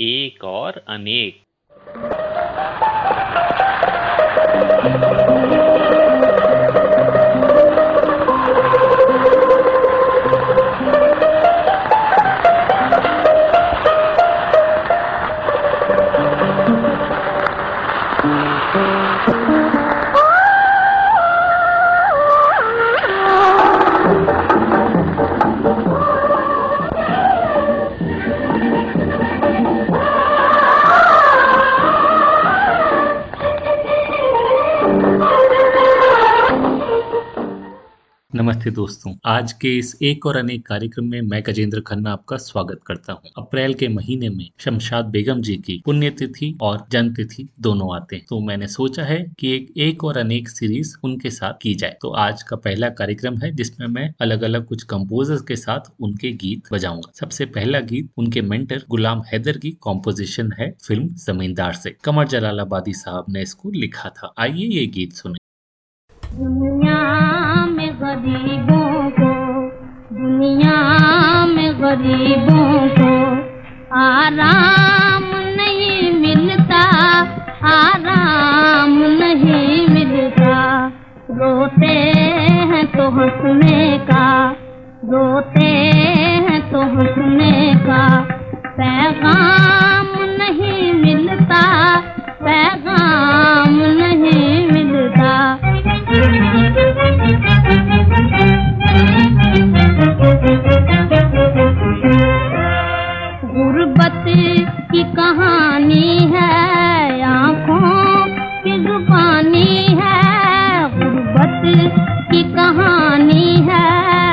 एक और अनेक। नमस्ते दोस्तों, आज के इस एक और अनेक कार्यक्रम में मैं गजेंद्र खन्ना आपका स्वागत करता हूँ। अप्रैल के महीने में शमशाद बेगम जी की पुण्यतिथि और जन्म तिथि दोनों आते हैं। तो मैंने सोचा है कि एक एक और अनेक सीरीज़ उनके साथ की जाए। तो आज का पहला कार्यक्रम है, जिसमें मैं अलग अलग कुछ कंपोजर्स के साथ उनके गीत बजाऊँगा। सबसे पहला गीत उनके मेंटर गुलाम हैदर की कॉम्पोजिशन है फ़िल्म जमींदार से। कमर जलालाबादी साहब ने इसको लिखा था। आइए ये गीत सुने। दुनिया गरीबों को आराम नहीं मिलता, आराम नहीं मिलता। रोते हैं तो हंसने का, रोते हैं तो हंसने का। पैगाम नहीं मिलता, पैगाम नहीं मिलता। गुर्बत की कहानी है आँखों की जुबानी है गुर्बत की कहानी है।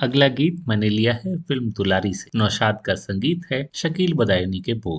अगला गीत मैंने लिया है फ़िल्म दुलारी से, नौशाद का संगीत है शकील बदायनी के बोल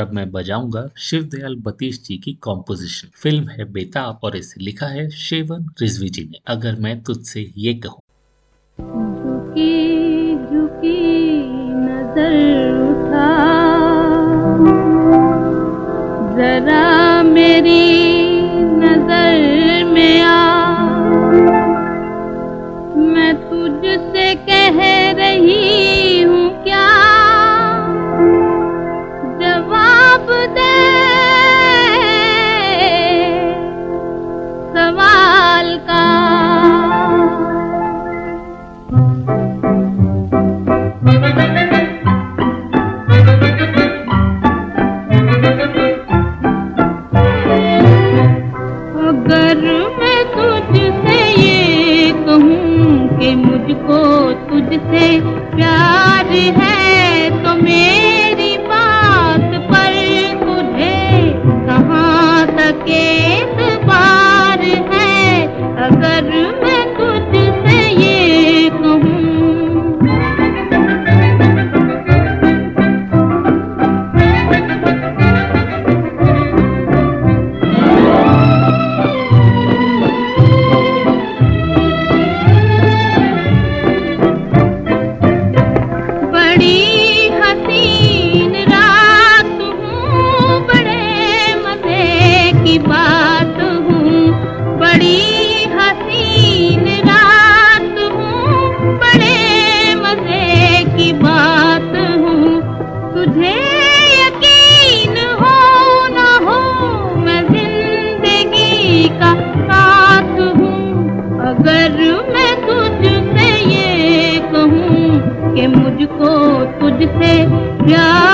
अब मैं बजाऊँगा शिव दयाल बतीश जी की कॉम्पोजिशन फ़िल्म है बेताब और इसे लिखा है शेवन रिजवी जी ने. अगर मैं तुझसे ये कहूँ। नज़र जरा मेरी नज़र में आ। Yeah.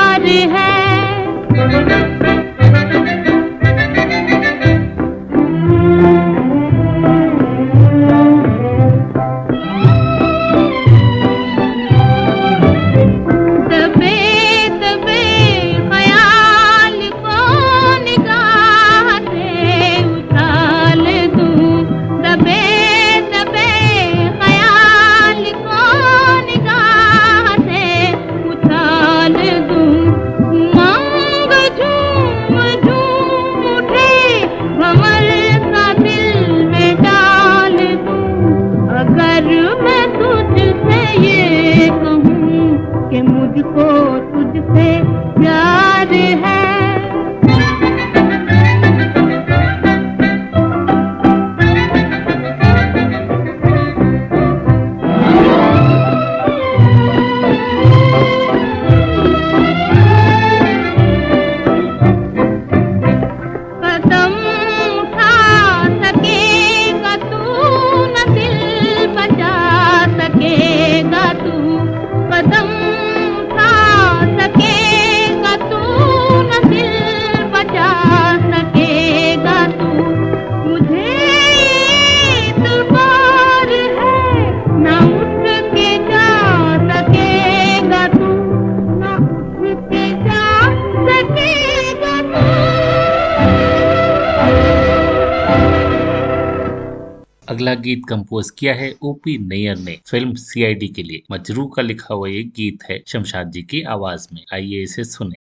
कंपोज किया है ओपी नैयर ने फ़िल्म सीआईडी के लिए। मजरू का लिखा हुआ ये गीत है शमशाद जी की आवाज़ में। आइए इसे सुने।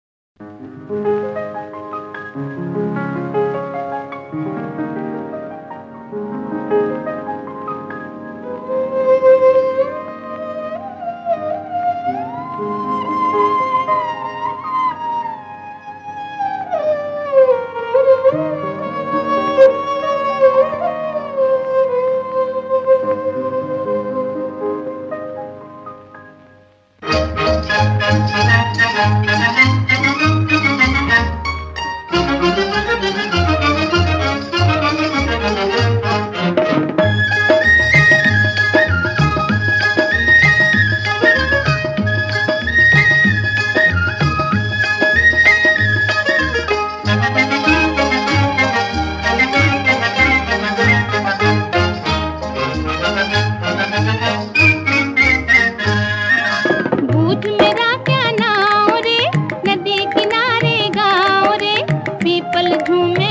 मधुमेह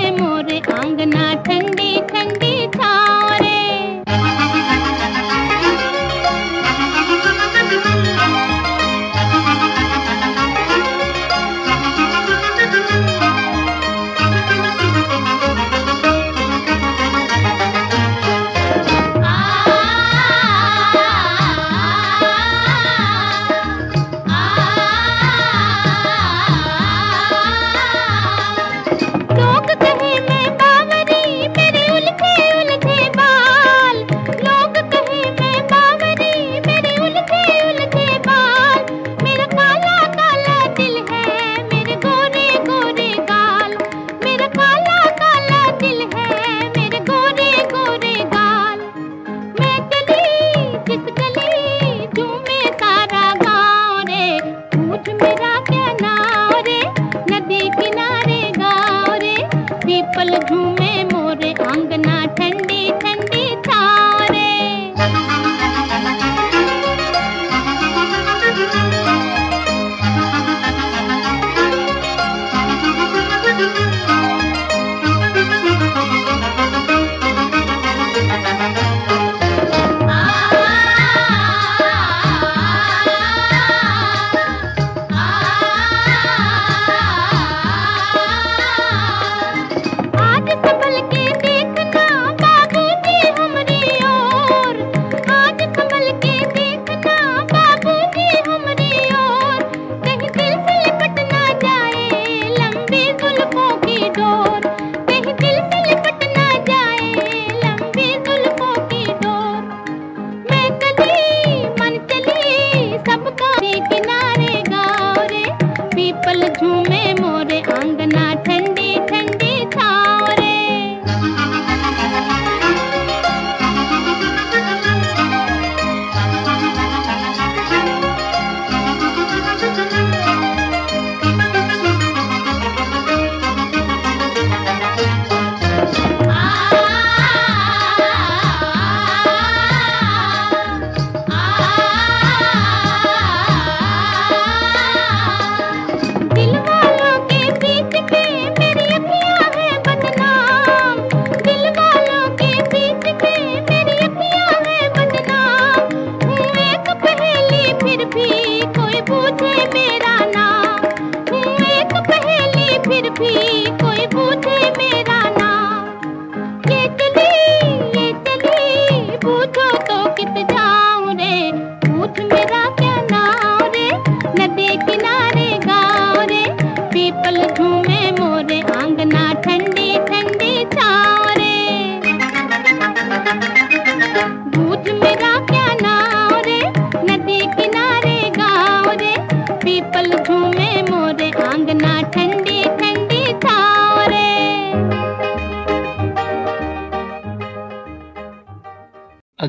पल झूमे मोरे आंगना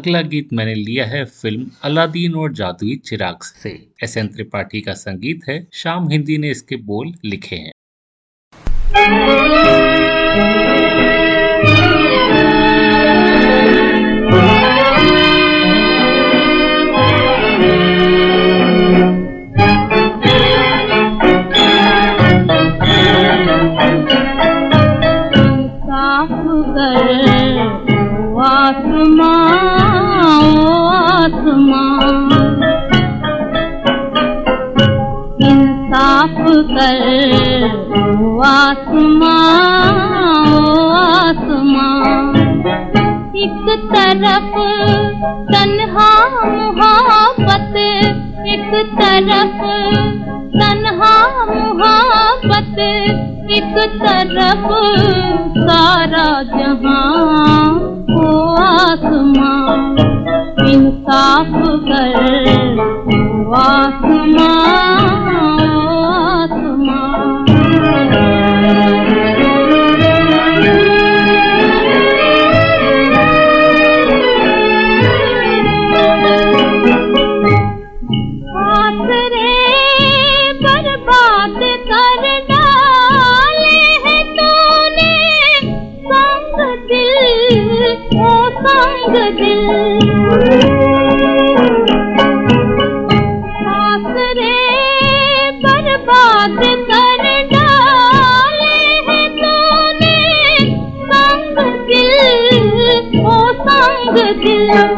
अगला गीत मैंने लिया है फ़िल्म अलादीन और जादुई चिराग से। एस एन त्रिपाठी का संगीत है। शाम हिंदी ने इसके बोल लिखे हैं। कर ओ आसमां ओ आसमां एक तरफ़ तन्हा मुहाबत एक तरफ़ तन्हा मुहाबत एक तरफ़ सारा जहाँ ओ आसमां इंसाफ कर आसमां love.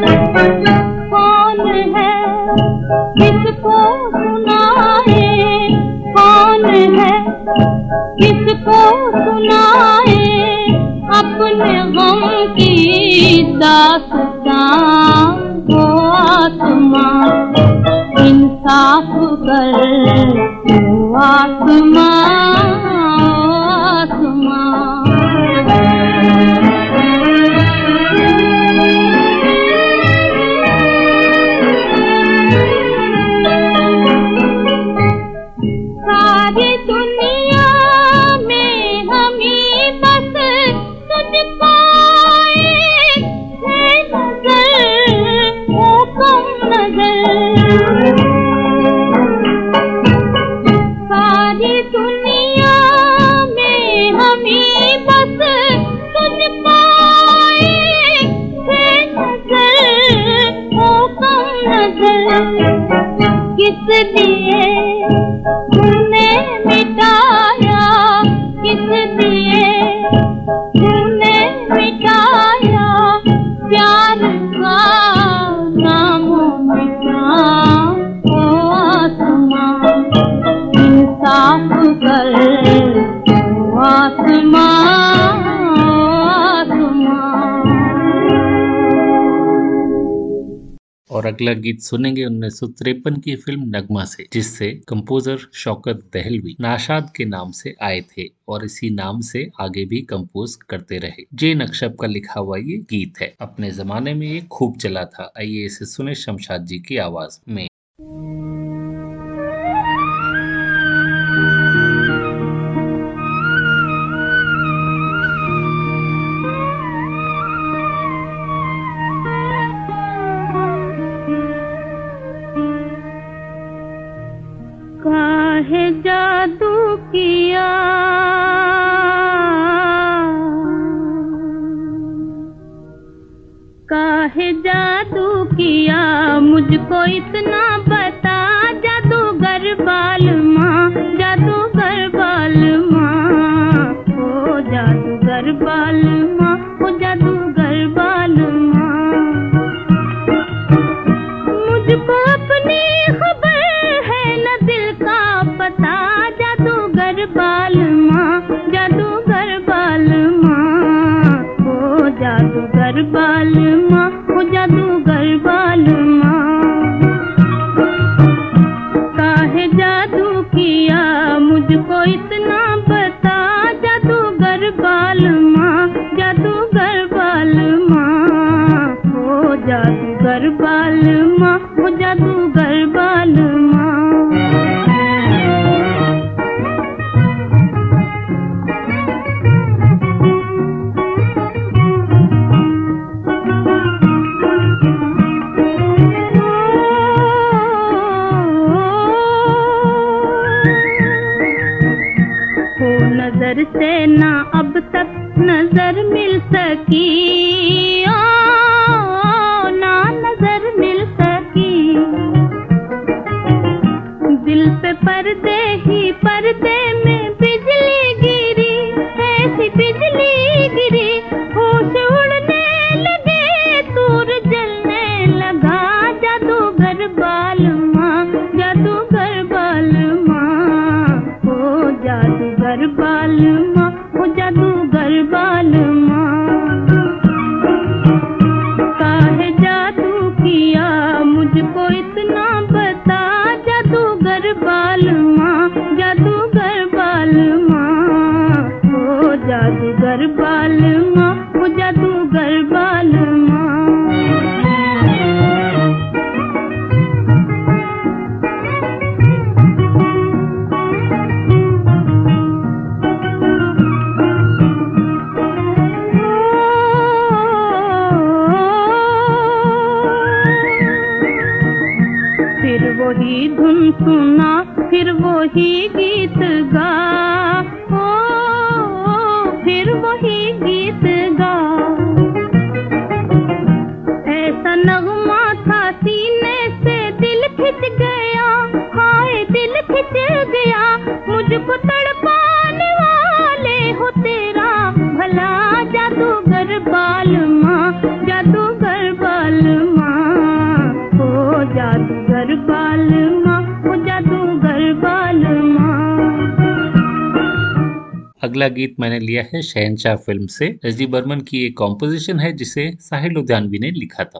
अगला गीत सुनेंगे उन्नीस की फ़िल्म नगमा से, जिससे कंपोजर शौकत दहलवी नाशाद के नाम से आए थे और इसी नाम से आगे भी कंपोज करते रहे। जे नक्शब का लिखा हुआ ये गीत है। अपने जमाने में ये खूब चला था। आइए इसे सुने शमशाद जी की आवाज़ में। जादूगर बाल माँ ओ जादूगर बाल माँ। नज़र से ना अब तक नज़र मिल सकी। बाल माँ माँ माँ अगला गीत मैंने लिया है शहनशाह फ़िल्म से। एस डी बर्मन की एक कॉम्पोजिशन है जिसे साहिल उद्यानवी ने लिखा था।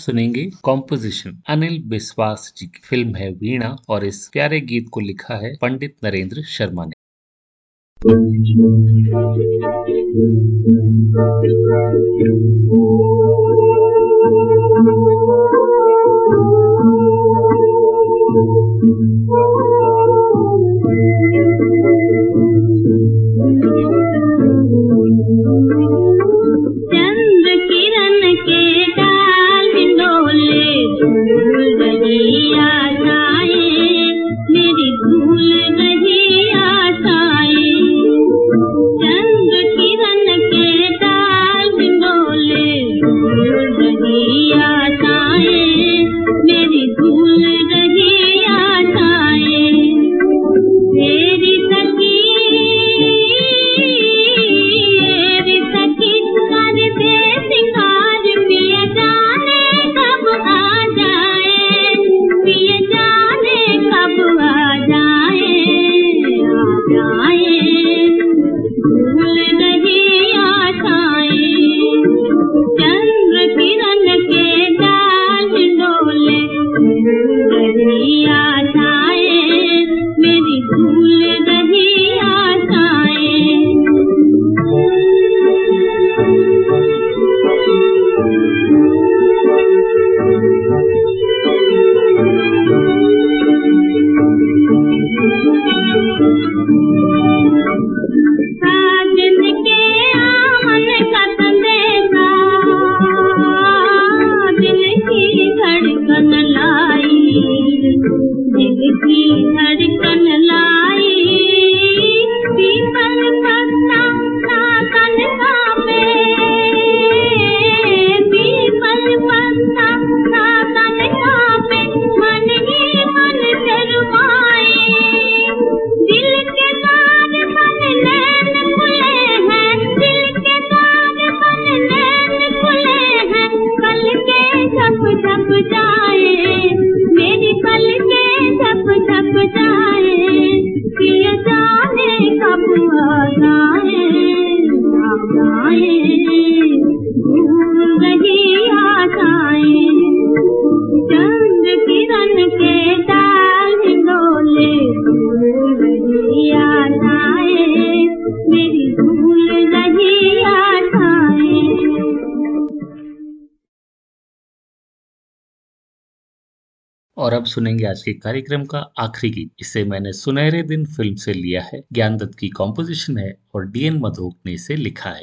सुनेंगे कॉम्पोजिशन अनिल बिस्वास जी की फ़िल्म है वीणा और इस प्यारे गीत को लिखा है पंडित नरेंद्र शर्मा ने Thank you. और अब सुनेंगे आज के कार्यक्रम का आखिरी गीत। इसे मैंने सुनहरे दिन फ़िल्म से लिया है। ज्ञान दत्त की कॉम्पोजिशन है और डीएन मधोक ने इसे लिखा है।